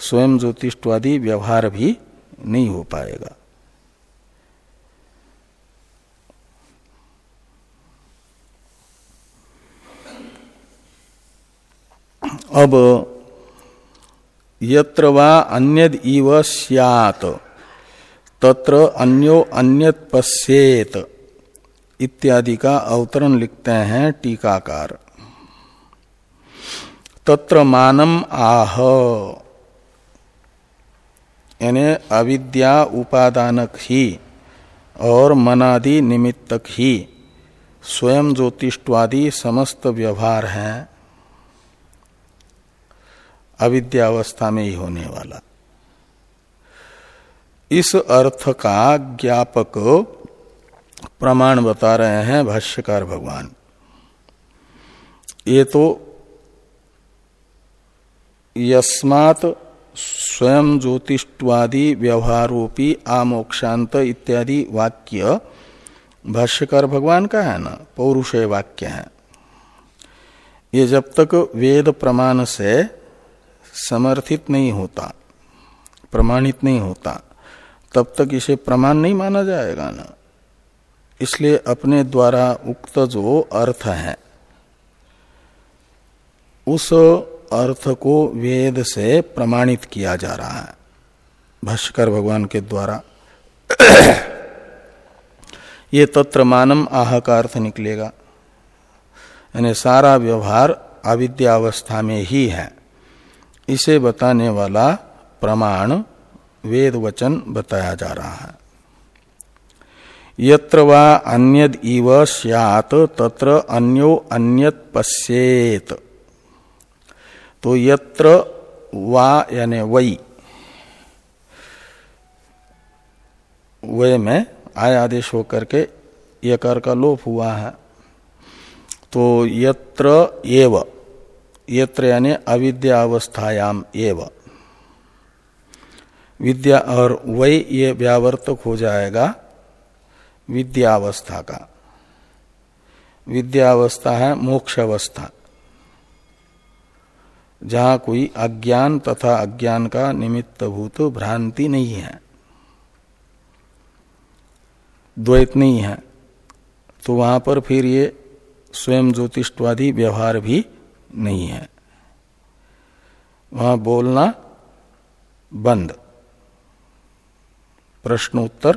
स्वयं ज्योतिषवादी व्यवहार भी नहीं हो पाएगा। अब यत्र वा अन्यद इव सियात, तत्र अन्यो अन्यत पश्येत इत्यादि का अवतरण लिखते हैं टीकाकार। तत्र मानम आह। यानी अविद्या उपादानक ही और मनादि निमित्तक ही, स्वयं ज्योतिष्वादी समस्त व्यवहार है। अविद्यावस्था में ही होने वाला। इस अर्थ का ज्ञापक प्रमाण बता रहे हैं भाष्यकार भगवान। ये तो यस्मात स्वयं ज्योतिष्वादी व्यवहारोपी आमोक्षांत इत्यादि वाक्य भाष्यकार भगवान का है ना पौरुषय वाक्य है। ये जब तक वेद प्रमाण से समर्थित नहीं होता, प्रमाणित नहीं होता, तब तक इसे प्रमाण नहीं माना जाएगा ना। इसलिए अपने द्वारा उक्त जो अर्थ है, उस अर्थ को वेद से प्रमाणित किया जा रहा है। भाष्कर भगवान के द्वारा ये तत्र मानम आह का अर्थ निकलेगा। यानी सारा व्यवहार अविद्यावस्था में ही है। इसे बताने वाला प्रमाण वेद वचन बताया जा रहा है। यत्र वा अन्यद इव स्यात् तत्र अन्यो अन्यत पश्येत। तो यत्र वा यानी वई वे में आय आदेश होकर के यकार का लोप हुआ है। तो यत्र एव यत्र यानी अविद्या अवस्थायाम एव। विद्या और वही ये व्यावर्तक हो जाएगा, विद्यावस्था का। विद्यावस्था है मोक्ष अवस्था जहाँ कोई अज्ञान तथा अज्ञान का निमित्त भूत भ्रांति नहीं है। द्वैत नहीं है। तो वहाँ पर फिर ये स्वयं ज्योतिषवादी व्यवहार भी नहीं है। वहाँ बोलना बंद। प्रश्न उत्तर।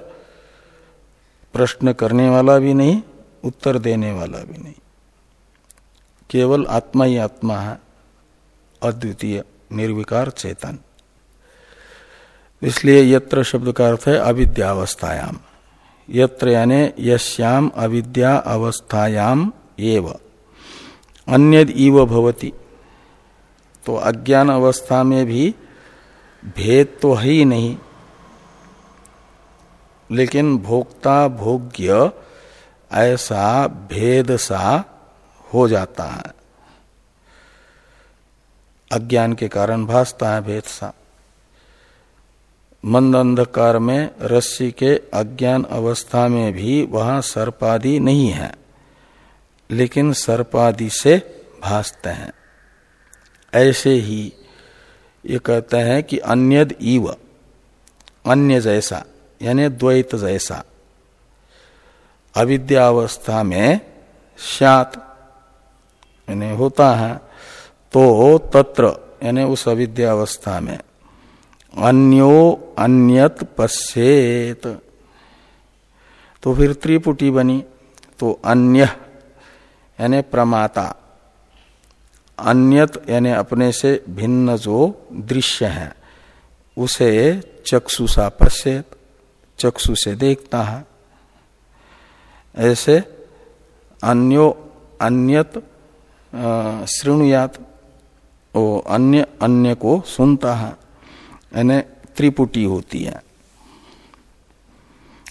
प्रश्न करने वाला भी नहीं, उत्तर देने वाला भी नहीं। केवल आत्मा ही आत्मा है, अद्वितीय, निर्विकार, चेतन। इसलिए यत्र शब्द का अर्थ है अविद्यावस्थायाम। यत्र यानी यश्याम अविद्या अवस्थायाम एव। अन्य इव भवती। तो अज्ञान अवस्था में भी भेद तो है ही नहीं। लेकिन भोक्ता भोग्य ऐसा भेद सा हो जाता है। अज्ञान के कारण भासता है भेद सा। मंद अंधकार में रस्सी के अज्ञान अवस्था में भी वहाँ सर्पादि नहीं है। लेकिन सर्पादि से भासते हैं। ऐसे ही ये कहते हैं कि अन्यद इव अन्य जैसा, यानी द्वैत जैसा। अविद्यावस्था में शात यानी होता है तो तत्र, यानी उस अविद्यावस्था में, अन्यो अन्यत पश्चेत तो फिर त्रिपुटी बनी तो अन्य यानी प्रमाता। अन्यत यानी अपने से भिन्न जो दृश्य है, उसे चक्षुषा पश्चेत चक्षु से देखता है। ऐसे अन्यो, अन्यत श्रृणुयात वो अन्य अन्य को सुनता है। यानी त्रिपुटी होती है।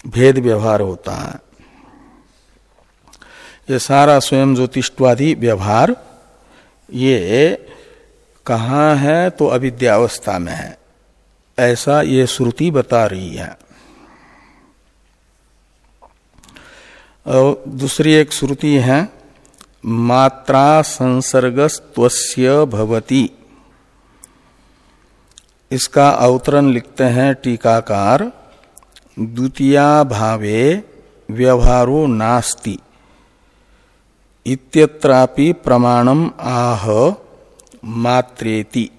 भेद व्यवहार होता है। ये सारा स्वयं ज्योतिषवादी व्यवहार, ये कहा है तो अविद्यावस्था में है। ऐसा ये श्रुति बता रही है। और दूसरी एक श्रुति है, मात्रा संसर्गस्त्वस्य भवति। इसका अवतरण लिखते हैं टीकाकार, द्वितीया भावे व्यवहारो नास्ति। इत्यत्रापि प्रमाणम आह मात्रेति।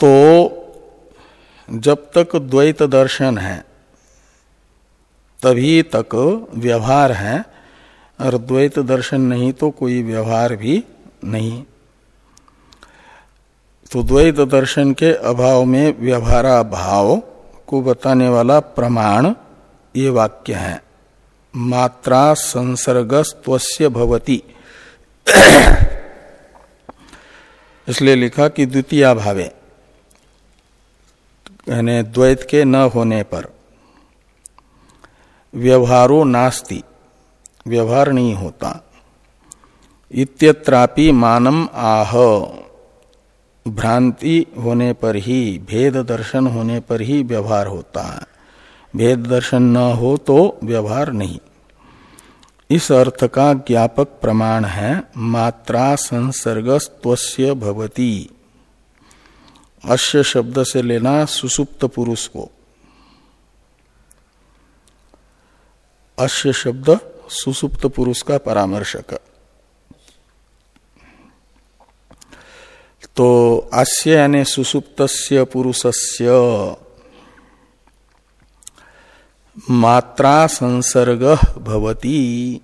तो जब तक द्वैत दर्शन है, तभी तक व्यवहार है, और द्वैत दर्शन नहीं तो कोई व्यवहार भी नहीं। तो द्वैत दर्शन के अभाव में व्यवहारा भाव को बताने वाला प्रमाण ये वाक्य है। मात्रा संसर्गस्त्वस्य भवती। इसलिए लिखा कि द्वितीय भावे, यानी द्वैत के न होने पर। व्यवहारो नास्ति, व्यवहार नहीं होता। इत्यत्रापि मानम आह। भ्रांति होने पर ही, भेद दर्शन होने पर ही व्यवहार होता है। भेद दर्शन न हो तो व्यवहार नहीं। इस अर्थ का ज्ञापक प्रमाण है, मात्रा संसर्गस्त्वस्य भवती। अश्य शब्द से लेना सुसुप्त पुरुष को। अश्य शब्द सुसुप्त पुरुष का परामर्शक तो अस्य यानी सुसुप्त पुरुषस्य। मात्रा संसर्ग भवती।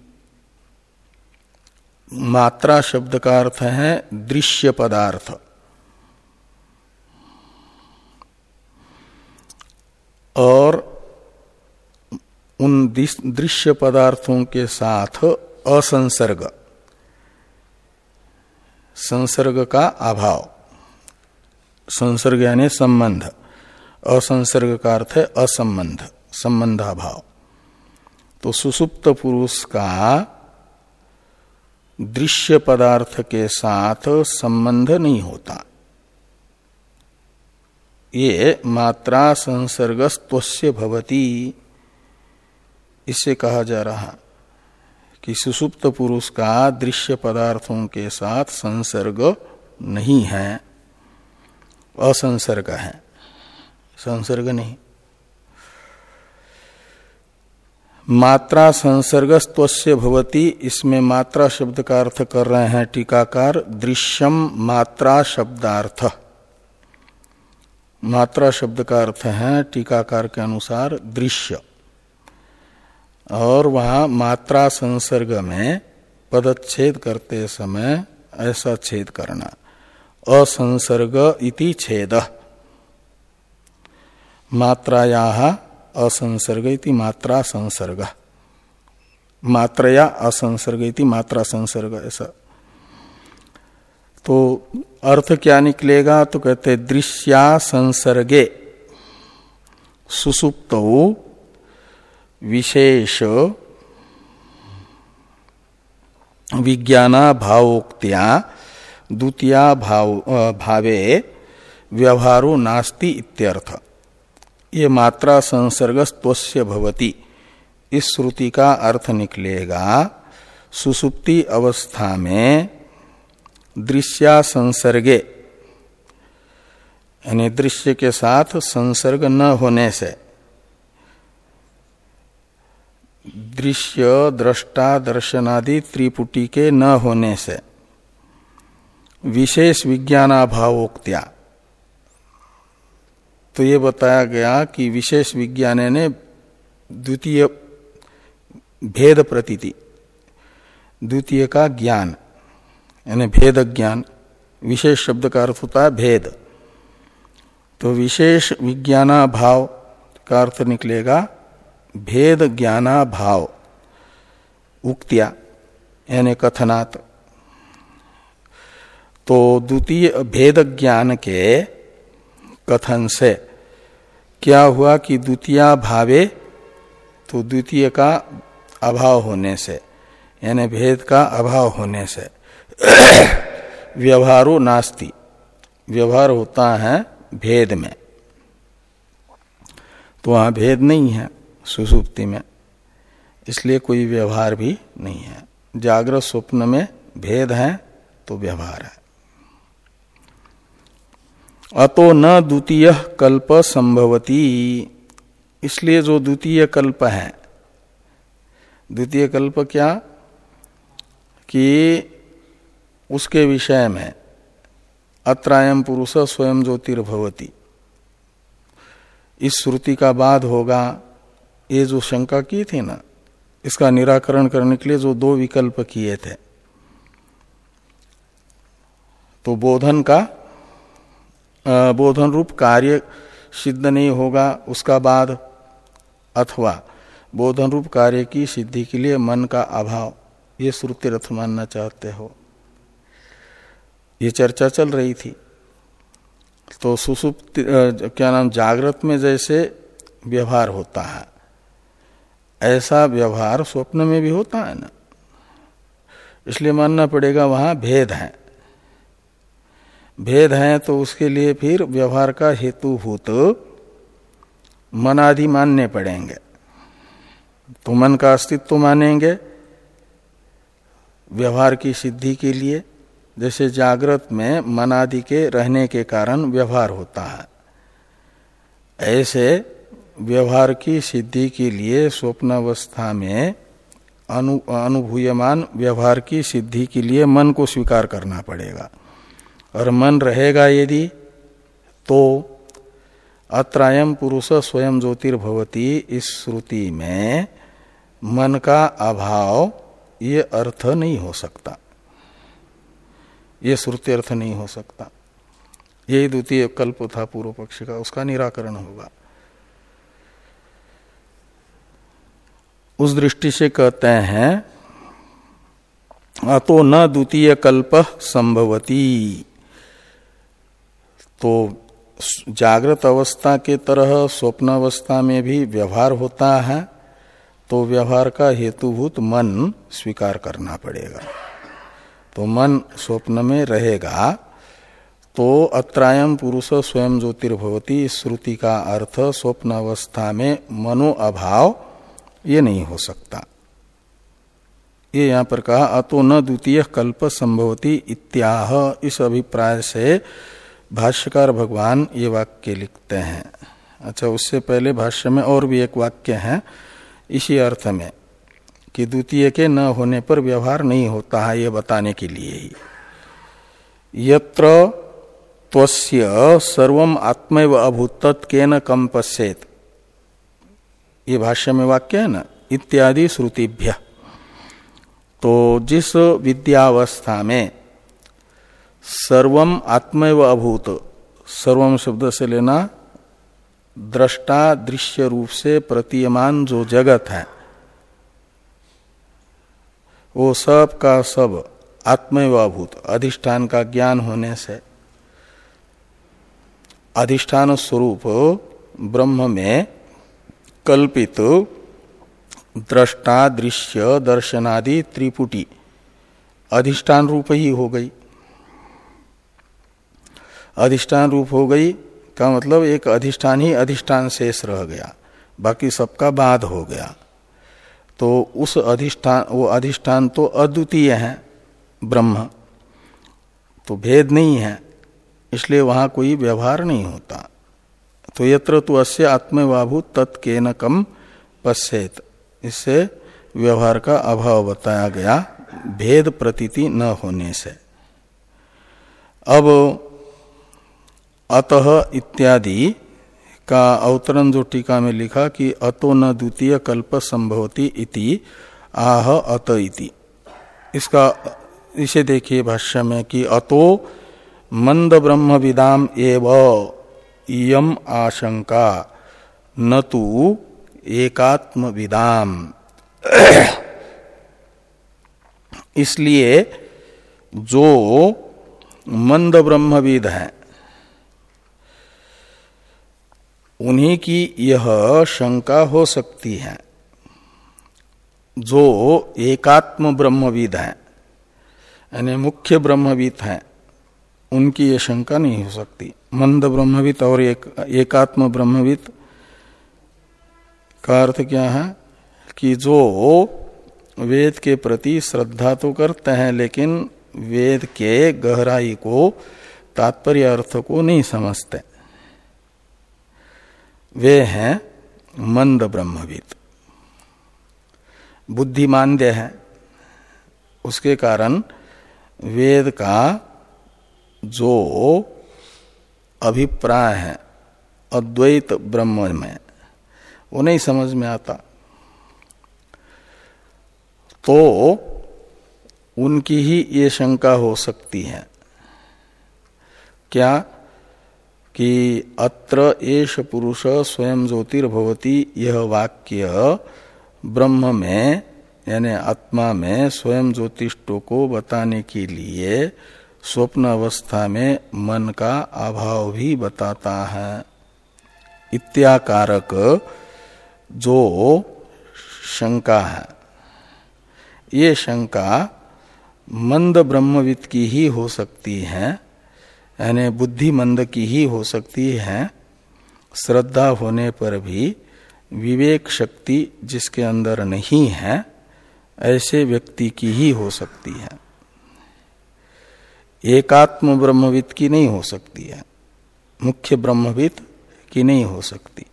मात्रा शब्द का अर्थ है दृश्य पदार्थ। और उन दृश्य पदार्थों के साथ असंसर्ग। संसर्ग का अभाव। संसर्ग यानी संबंध। असंसर्ग का अर्थ है असंबंध, संबंधाभाव। तो सुसुप्त पुरुष का दृश्य पदार्थ के साथ संबंध नहीं होता। ये मात्रा संसर्गस्त्वस्य भवती। इसे कहा जा रहा कि सुसुप्त पुरुष का दृश्य पदार्थों के साथ संसर्ग नहीं है। असंसर्ग है। संसर्ग नहीं। मात्रा संसर्गस्त्वस्य भवती, इसमें मात्रा शब्द का अर्थ कर रहे हैं टीकाकार, दृश्यम मात्रा शब्दार्थ। मात्रा शब्द का अर्थ है टीकाकार के अनुसार दृश्य। और वहाँ मात्रा संसर्ग में पदच्छेद करते समय ऐसा छेद करना। असंसर्ग इति छेद। मात्राया असंसर्ग इति मात्रा संसर्ग मात्रया असंसर्ग इति मात्रा संसर्ग ऐसा। तो अर्थ क्या निकलेगा? तो कहते दृश्या संसर्गे सुसुप्त विशेष विज्ञाना भावोक्त्या द्वितीया भाव भावे व्यवहारो नास्ति इत्यर्थ। ये मात्रा संसर्ग स्तोस्य भवती। इस श्रुति का अर्थ निकलेगा, सुसुप्ति अवस्था में दृश्या संसर्गे। यानी दृश्य के साथ संसर्ग न होने से। दृश्य, दृष्टा, दर्शनादि त्रिपुटी के न होने से। विशेष विज्ञानाभावोक्त्या। तो ये बताया गया कि विशेष विज्ञान ने द्वितीय भेद प्रतीति, द्वितीय का ज्ञान, यानी भेद ज्ञान, विशेष शब्द का अर्थ होता है भेद। तो विशेष विज्ञानाभाव का अर्थ निकलेगा भेद ज्ञाना भाव उक्तिया, यानी कथनात्। तो द्वितीय भेद ज्ञान के कथन से क्या हुआ कि द्वितीय भावे तो द्वितीय का अभाव होने से, यानी भेद का अभाव होने से, व्यवहारो नास्ति। व्यवहार होता है भेद में। तो वहाँ भेद नहीं है सुसुप्ति में। इसलिए कोई व्यवहार भी नहीं है। जागृत स्वप्न में भेद है तो व्यवहार है। अतो न द्वितीय कल्प संभवती। इसलिए जो द्वितीय कल्प है, द्वितीय कल्प क्या? कि उसके विषय में अत्रायम पुरुष स्वयं ज्योतिर्भवती। इस श्रुति का बाद होगा, ये जो शंका की थी ना, इसका निराकरण करने के लिए जो दो विकल्प किए थे। तो बोधन का बोधन रूप कार्य सिद्ध नहीं होगा, उसका बाद अथवा बोधन रूप कार्य की सिद्धि के लिए मन का अभाव, ये श्रुति रथ मानना चाहते हो। ये चर्चा चल रही थी। तो सुसुप्त क्या नाम, जागृत में जैसे व्यवहार होता है, ऐसा व्यवहार स्वप्न में भी होता है ना। इसलिए मानना पड़ेगा वहाँ भेद है। भेद है तो उसके लिए फिर व्यवहार का हेतुभूत मनादि मानने पड़ेंगे। तो मन का अस्तित्व मानेंगे, व्यवहार की सिद्धि के लिए। जैसे जागृत में मनादि के रहने के कारण व्यवहार होता है। ऐसे व्यवहार की सिद्धि के लिए स्वप्नावस्था में अनु, अनुभूयमान व्यवहार की सिद्धि के लिए मन को स्वीकार करना पड़ेगा। और मन रहेगा यदि तो अत्रायम पुरुष स्वयं ज्योतिर्भवती इस श्रुति में मन का अभाव ये अर्थ नहीं हो सकता। ये श्रुति अर्थ नहीं हो सकता। यही द्वितीय कल्प था पूर्व पक्ष का, उसका निराकरण होगा। उस दृष्टि से कहते हैं, अतो न द्वितीय कल्प संभवती। तो जागृत अवस्था के तरह स्वप्न अवस्था में भी व्यवहार होता है तो व्यवहार का हेतुभूत मन स्वीकार करना पड़ेगा। तो मन स्वप्न में रहेगा तो अत्रायम पुरुष स्वयं ज्योतिर्भवती श्रुति का अर्थ स्वप्न अवस्था में मनो अभाव ये नहीं हो सकता। ये यहाँ पर कहा, अतो न द्वितीय कल्प संभवती इत्याह इस अभिप्राय से भाष्यकार भगवान ये वाक्य लिखते हैं। अच्छा उससे पहले भाष्य में और भी एक वाक्य है, इसी अर्थ में कि द्वितीय के न होने पर व्यवहार नहीं होता है ये बताने के लिए ही। यत्र त्वस्य सर्वम आत्मैव अभूत के न कम ये भाष्य में वाक्य है ना? इत्यादि श्रुतिभ्य। तो जिस विद्यावस्था में सर्वम आत्मैव अभूत। सर्वम शब्द से लेना दृष्टा दृश्य रूप से प्रतीयमान जो जगत है। वो सब का सब आत्मैवाभूत अधिष्ठान का ज्ञान होने से। अधिष्ठान स्वरूप ब्रह्म में कल्पित दृष्टा दृश्य दर्शनादि त्रिपुटी। अधिष्ठान रूप ही हो गई। अधिष्ठान रूप हो गई, का मतलब एक अधिष्ठान ही अधिष्ठान शेष रह गया, बाकी सबका बाद हो गया। तो उस अधिष्ठान, वो अधिष्ठान तो अद्वितीय है, ब्रह्म तो भेद नहीं है, इसलिए वहाँ कोई व्यवहार नहीं होता। तो यत्र तो अस्य आत्मवाभू तत्के न कम पश्चेत इससे व्यवहार का अभाव बताया गया, भेद प्रतीति न होने से। अब अतः इत्यादि का अवतरण जो टीका में लिखा कि अतो न द्वितीय कल्प संभवती इति, आह अत इति। इसका इसे देखिए भाष्य में कि अतो मंद ब्रह्म विदाम एव इयम आशंका, न तो एकात्म विदाम। इसलिए जो मंद ब्रह्मविद है उन्हीं की यह शंका हो सकती है। जो एकात्म ब्रह्मविद है, यानी मुख्य ब्रह्मविद है, उनकी यह शंका नहीं हो सकती। मंद ब्रह्मविद और एक, एकात्म ब्रह्मविद का अर्थ क्या है? कि जो वेद के प्रति श्रद्धा तो करते हैं, लेकिन वेद के गहराई को, तात्पर्य अर्थ को नहीं समझते। वे हैं मंद ब्रह्मविद बुद्धिमान्य है। उसके कारण वेद का जो अभिप्राय है, अद्वैत ब्रह्म में, वो नहीं समझ में आता। तो उनकी ही ये शंका हो सकती है। क्या कि अत्र एष पुरुष स्वयं ज्योतिर्भवती यह वाक्य, ब्रह्म में, यानी आत्मा में स्वयं ज्योतिष्टों को बताने के लिए स्वप्न अवस्था में मन का अभाव भी बताता है। इत्याकारक जो शंका है। ये शंका मंद ब्रह्मविद की ही हो सकती है। यानी बुद्धि मंद की ही हो सकती है। श्रद्धा होने पर भी विवेक शक्ति जिसके अंदर नहीं है, ऐसे व्यक्ति की ही हो सकती है। एकात्म ब्रह्मविद की नहीं हो सकती है, मुख्य ब्रह्मविद की नहीं हो सकती।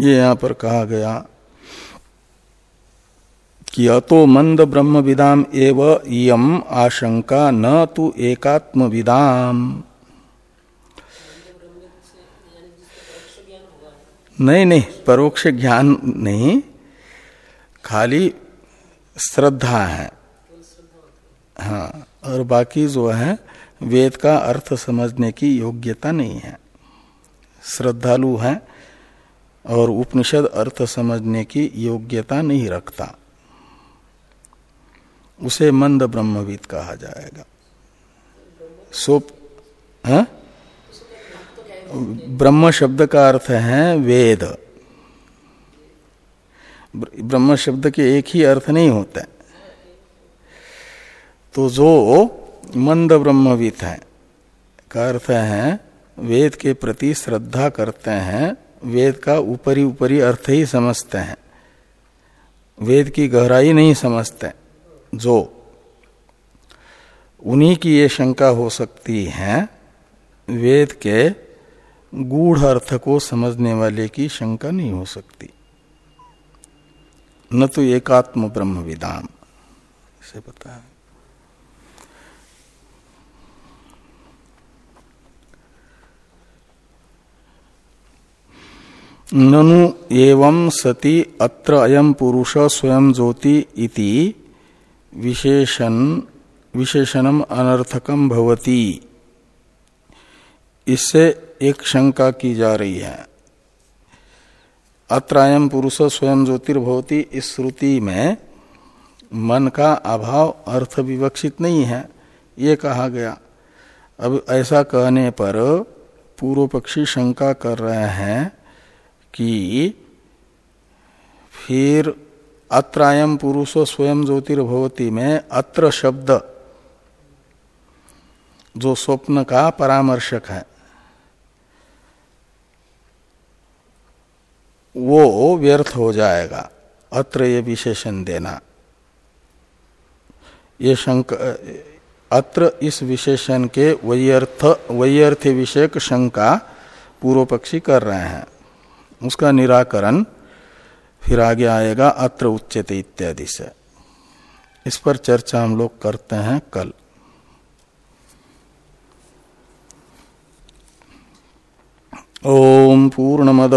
ये यहाँ पर कहा गया कि अतो मंद ब्रह्म विदाम एव यम आशंका न तो एकात्म विदाम नहीं नहीं, परोक्ष ज्ञान नहीं, खाली श्रद्धा है। हाँ और बाकी जो है, वेद का अर्थ समझने की योग्यता नहीं है। श्रद्धालु है और उपनिषद अर्थ समझने की योग्यता नहीं रखता। उसे मंद ब्रह्मविद कहा जाएगा। सोप, है? ब्रह्म शब्द का अर्थ है वेद। ब्रह्म शब्द के एक ही अर्थ नहीं होते। तो जो मंद ब्रह्मविद है, का अर्थ है वेद के प्रति श्रद्धा करते हैं, वेद का ऊपरी ऊपरी अर्थ ही समझते हैं। वेद की गहराई नहीं समझते। जो उन्हीं की ये शंका हो सकती है, वेद के गूढ़ अर्थ को समझने वाले की शंका नहीं हो सकती। न तो एकात्म ब्रह्म विदाम। इसे पता है। ननु एवं सति अत्र अयम पुरुष स्वयं ज्योति इति विशेषण विशेषणम अनर्थकम भवती। इससे एक शंका की जा रही है। अत्रायम पुरुष स्वयं ज्योतिर्भवती, इस श्रुति में मन का अभाव अर्थ विवक्षित नहीं है, ये कहा गया। अब ऐसा कहने पर पूर्व पक्षी शंका कर रहे हैं कि फिर अत्रायम पुरुष स्वयं ज्योतिर्भवती में अत्र शब्द, जो स्वप्न का परामर्शक है। वो व्यर्थ हो जाएगा, अत्र ये विशेषण देना। ये शंक, अत्र इस विशेषण के वैयर्थ वैयर्थ विषयक शंका पूर्व पक्षी कर रहे हैं। उसका निराकरण फिर आगे आएगा अत्र उच्चते इत्यादि से। इस पर चर्चा हम लोग करते हैं कल। ओम पूर्णमद